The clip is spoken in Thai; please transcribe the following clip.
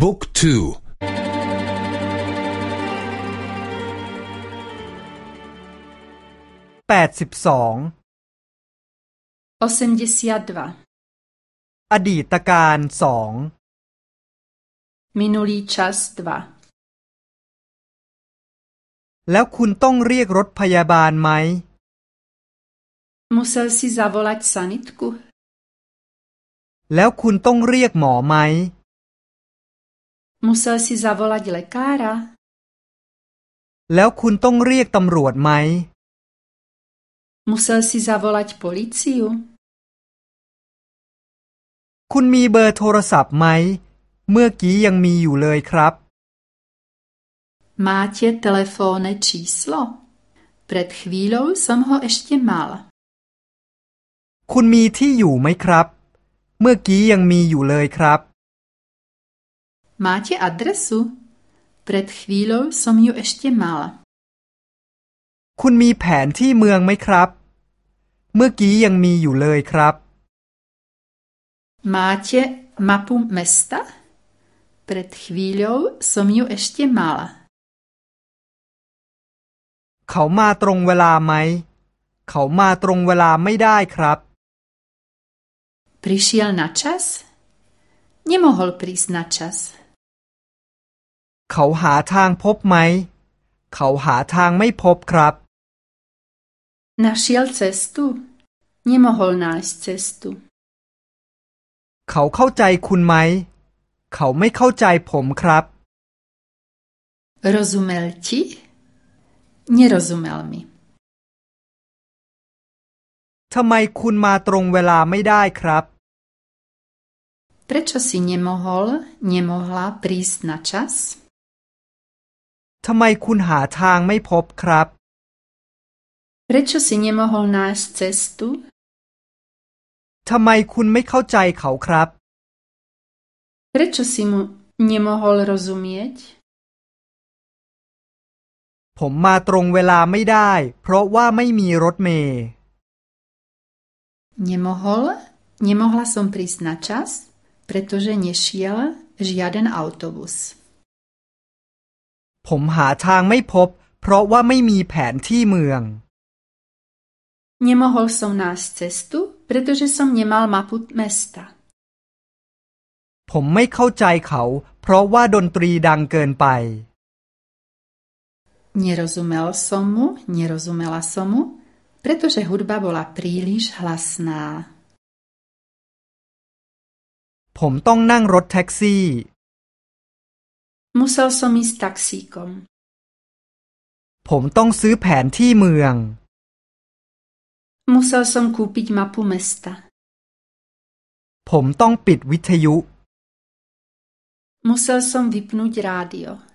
บุ๊กทูแปดสิบสองอดีตการสอง Minulý čas dva แล้วคุณต้องเรียกรถพยาบาลไหม Musel si zavolat sanitku แล้วคุณต้องเรียกหมอไหม Musel si zavolat lekára แล้วคุณต้องเรียกตำรวจไหม Musel si zavolat policiu คุณมีเบอร์โทรศัพท์ไหม เมื่อกี้ยังมีอยู่เลยครับ Máte telefónne číslo? Pred chvíľou som ho ešte mal. คุณมีที่อยู่ไหมครับ เมื่อกี้ยังมีอยู่เลยครับ Máte adresu? Pred chvíľou som ju ešte mal. คุณมีแผนที่เมืองไหมครับ เมื่อกี้ยังมีอยู่เลยครับ Máte mapu mesta? Pred chvíľou som ju ešte mal. เขามาตรงเวลาไหม เขามาตรงเวลาไม่ได้ครับ Prišiel na čas? Nemohol prísť na čas. เขาหาทางพบไหม เขาหาทางไม่พบครับ Našiel cestu? Nemohol nájsť cestu. เขาเข้าใจคุณไหม เขาไม่เข้าใจผมครับ Rozumel ti? Nerozumel mi. ทำไมคุณมาตรงเวลาไม่ได้ครับ Prečo si nemohol, nemohla prísť na čas? ทำไมคุณหาทางไม่พบครับ Prečo si nemohol nájsť cestu? ทำไมคุณไม่เข้าใจเขาครับ Prečo si mu nemohol rozumieť? ผมมาตรงเวลาไม่ได้ เพราะว่าไม่มีรถเมล์ Nemohol, nemohla som prísť na čas, pretože nešiel žiaden autobus. ผมหาทางไม่พบ เพราะว่าไม่มีแผนที่เมือง Nemohol som nájsť cestu, pretože som nemal mapu mesta. ผมไม่เข้าใจเขา เพราะว่าดนตรีดังเกินไป Nerozumel som mu, nerozumela som mu, pretože hudba bola príliš hlasná. ผมต้องนั่งรถแท็กซี่ Musel som ísť taxíkom. ผมต้องซื้อแผนที่เมือง Musel som kúpiť mapu mesta. ผมต้องปิดวิทยุ Musel som vypnúť rádio.